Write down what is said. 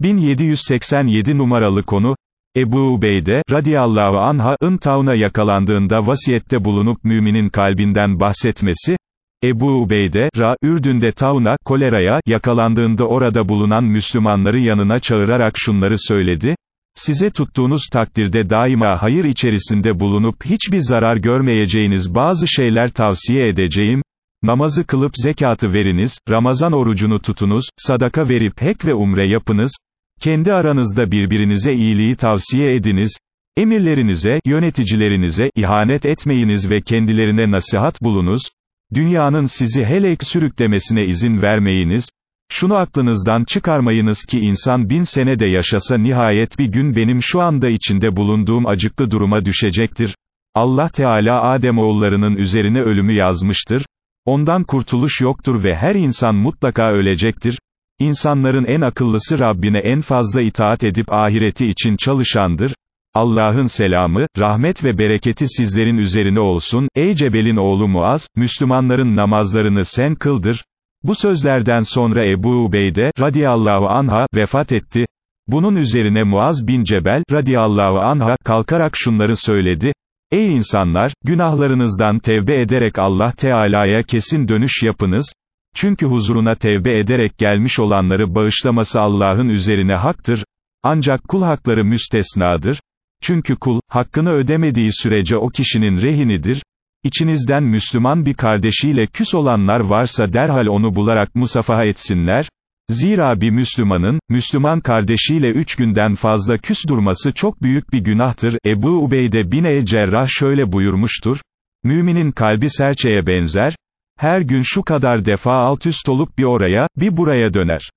1787 numaralı konu, Ebu Ubeyde, radiyallahu anh'ın tauna yakalandığında vasiyette bulunup müminin kalbinden bahsetmesi, Ebu Ubeyde, Ra, Ürdün'de tauna, koleraya, yakalandığında orada bulunan Müslümanları yanına çağırarak şunları söyledi, size tuttuğunuz takdirde daima hayır içerisinde bulunup hiçbir zarar görmeyeceğiniz bazı şeyler tavsiye edeceğim, namazı kılıp zekatı veriniz, Ramazan orucunu tutunuz, sadaka verip hek ve umre yapınız, kendi aranızda birbirinize iyiliği tavsiye ediniz, emirlerinize, yöneticilerinize, ihanet etmeyiniz ve kendilerine nasihat bulunuz, dünyanın sizi helek sürüklemesine izin vermeyiniz, şunu aklınızdan çıkarmayınız ki insan bin sene de yaşasa nihayet bir gün benim şu anda içinde bulunduğum acıklı duruma düşecektir. Allah Teala Adem oğullarının üzerine ölümü yazmıştır. Ondan kurtuluş yoktur ve her insan mutlaka ölecektir. İnsanların en akıllısı Rabbine en fazla itaat edip ahireti için çalışandır. Allah'ın selamı, rahmet ve bereketi sizlerin üzerine olsun, ey Cebel'in oğlu Muaz, Müslümanların namazlarını sen kıldır. Bu sözlerden sonra Ebu Ubeyde, radiyallahu anha, vefat etti. Bunun üzerine Muaz bin Cebel, radiyallahu anha, kalkarak şunları söyledi, Ey insanlar, günahlarınızdan tevbe ederek Allah Teala'ya kesin dönüş yapınız, çünkü huzuruna tevbe ederek gelmiş olanları bağışlaması Allah'ın üzerine haktır, ancak kul hakları müstesnadır, çünkü kul, hakkını ödemediği sürece o kişinin rehinidir, İçinizden Müslüman bir kardeşiyle küs olanlar varsa derhal onu bularak musafaha etsinler, zira bir Müslümanın, Müslüman kardeşiyle üç günden fazla küs durması çok büyük bir günahtır, Ebu Ubeyde bin el-Cerrah şöyle buyurmuştur, Müminin kalbi serçeye benzer, her gün şu kadar defa alt üst olup bir oraya, bir buraya döner.